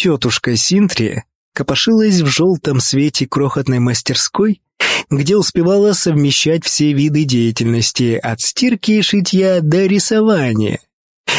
Тетушка Синтрия копошилась в желтом свете крохотной мастерской, где успевала совмещать все виды деятельности, от стирки и шитья до рисования.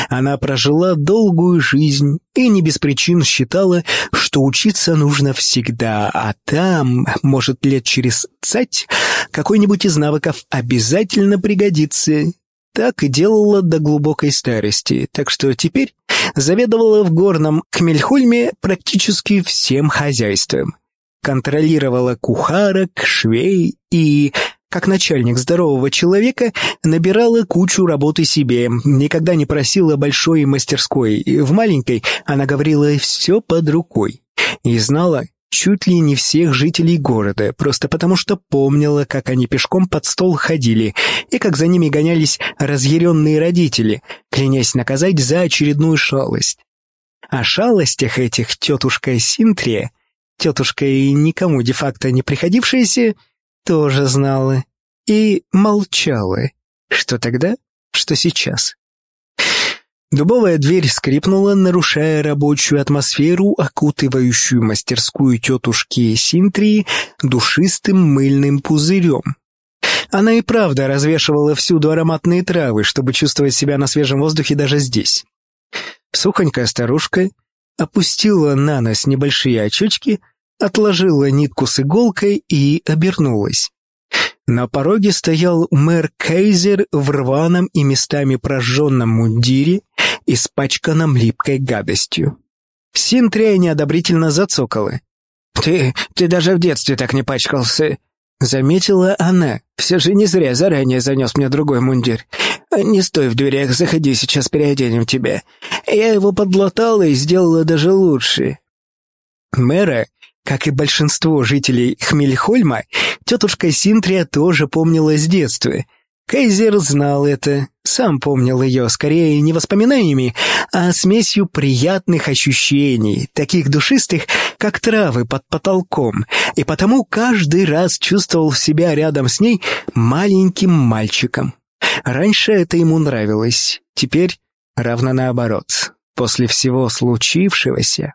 Она прожила долгую жизнь и не без причин считала, что учиться нужно всегда, а там, может, лет через цать, какой-нибудь из навыков обязательно пригодится. Так и делала до глубокой старости, так что теперь заведовала в горном Кмельхольме практически всем хозяйством. Контролировала кухарок, швей и как начальник здорового человека, набирала кучу работы себе, никогда не просила большой мастерской. В маленькой она говорила все под рукой. И знала чуть ли не всех жителей города, просто потому что помнила, как они пешком под стол ходили, и как за ними гонялись разъяренные родители, клянясь наказать за очередную шалость. О шалостях этих тетушка Синтрия, тетушка и никому де-факто не приходившаяся, тоже знала и молчала. Что тогда, что сейчас. Дубовая дверь скрипнула, нарушая рабочую атмосферу, окутывающую мастерскую тетушки Синтрии душистым мыльным пузырем. Она и правда развешивала всюду ароматные травы, чтобы чувствовать себя на свежем воздухе даже здесь. Сухонькая старушка опустила на нос небольшие очечки, отложила нитку с иголкой и обернулась. На пороге стоял мэр Кейзер в рваном и местами прожженном мундире, испачканном липкой гадостью. Синтрия неодобрительно зацокала. «Ты... ты даже в детстве так не пачкался», — заметила она. «Все же не зря заранее занес мне другой мундир. Не стой в дверях, заходи, сейчас переоденем тебя. Я его подлатала и сделала даже лучше». Мэра как и большинство жителей Хмельхольма, тетушка Синтрия тоже помнила с детства. Кайзер знал это, сам помнил ее скорее не воспоминаниями, а смесью приятных ощущений, таких душистых, как травы под потолком, и потому каждый раз чувствовал себя рядом с ней маленьким мальчиком. Раньше это ему нравилось, теперь равно наоборот. После всего случившегося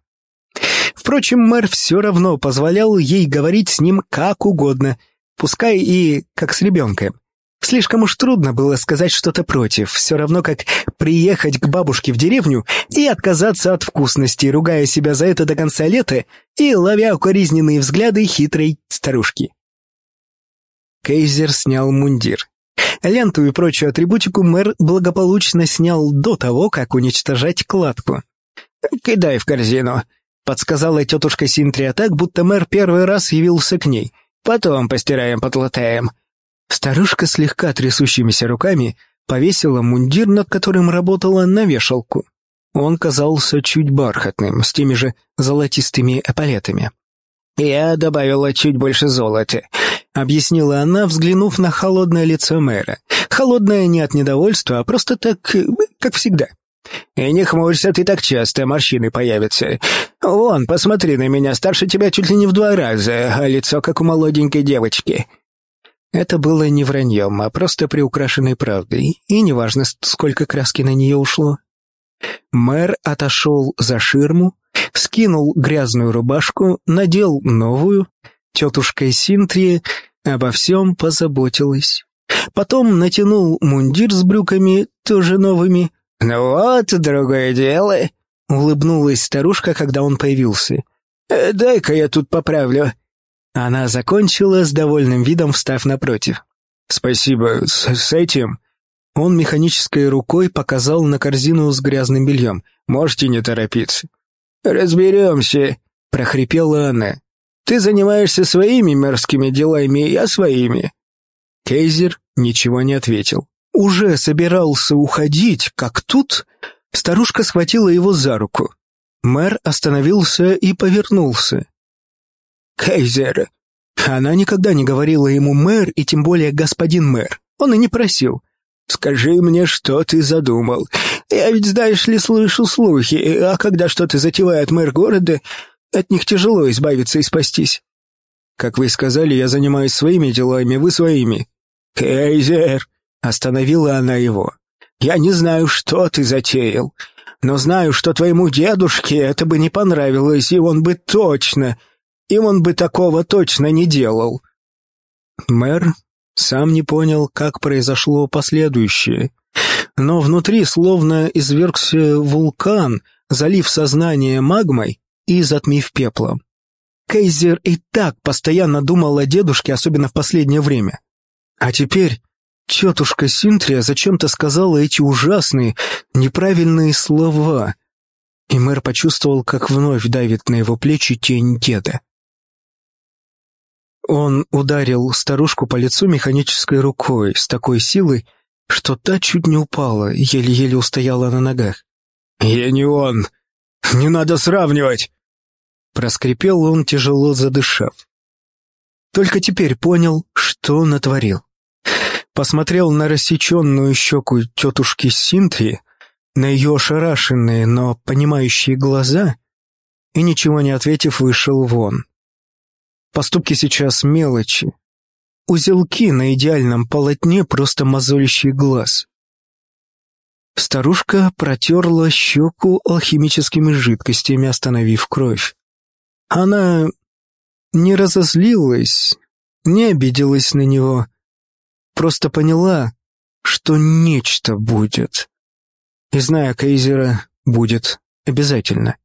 Впрочем, мэр все равно позволял ей говорить с ним как угодно, пускай и как с ребенком. Слишком уж трудно было сказать что-то против, все равно как приехать к бабушке в деревню и отказаться от вкусности, ругая себя за это до конца лета и ловя укоризненные взгляды хитрой старушки. Кейзер снял мундир. Ленту и прочую атрибутику мэр благополучно снял до того, как уничтожать кладку. «Кидай в корзину», Подсказала тетушка Синтрия так, будто мэр первый раз явился к ней. Потом постираем, подлатаем. Старушка слегка трясущимися руками повесила мундир, над которым работала, на вешалку. Он казался чуть бархатным, с теми же золотистыми эполетами. «Я добавила чуть больше золота», — объяснила она, взглянув на холодное лицо мэра. Холодное не от недовольства, а просто так, как всегда. «И не хмурься, ты так часто, морщины появятся. Вон, посмотри на меня, старше тебя чуть ли не в два раза, а лицо как у молоденькой девочки». Это было не враньем, а просто приукрашенной правдой, и неважно, сколько краски на нее ушло. Мэр отошел за ширму, скинул грязную рубашку, надел новую. Тетушка Синтрия обо всем позаботилась. Потом натянул мундир с брюками, тоже новыми, «Ну вот, другое дело», — улыбнулась старушка, когда он появился. «Э, «Дай-ка я тут поправлю». Она закончила с довольным видом, встав напротив. «Спасибо, с, с этим...» Он механической рукой показал на корзину с грязным бельем. «Можете не торопиться». «Разберемся», — прохрипела она. «Ты занимаешься своими мерзкими делами, я своими». Кейзер ничего не ответил уже собирался уходить, как тут старушка схватила его за руку. Мэр остановился и повернулся. «Кейзер!» Она никогда не говорила ему «мэр» и тем более «господин мэр». Он и не просил. «Скажи мне, что ты задумал. Я ведь, знаешь ли, слышу слухи, а когда что-то затевает мэр города, от них тяжело избавиться и спастись. Как вы сказали, я занимаюсь своими делами, вы своими». «Кейзер!» Остановила она его. «Я не знаю, что ты затеял, Но знаю, что твоему дедушке это бы не понравилось, и он бы точно, и он бы такого точно не делал». Мэр сам не понял, как произошло последующее. Но внутри словно извергся вулкан, залив сознание магмой и затмив пеплом. Кейзер и так постоянно думал о дедушке, особенно в последнее время. А теперь тетушка Синтрия зачем-то сказала эти ужасные, неправильные слова, и мэр почувствовал, как вновь давит на его плечи тень деда. Он ударил старушку по лицу механической рукой с такой силой, что та чуть не упала, еле-еле устояла на ногах. «Я не он! Не надо сравнивать!» Проскрипел он, тяжело задышав. Только теперь понял, что натворил. Посмотрел на рассеченную щеку тетушки Синтри, на ее ошарашенные, но понимающие глаза, и, ничего не ответив, вышел вон. Поступки сейчас мелочи. Узелки на идеальном полотне, просто мозолящий глаз. Старушка протерла щеку алхимическими жидкостями, остановив кровь. Она не разозлилась, не обиделась на него, просто поняла, что нечто будет. И, зная Кейзера, будет обязательно.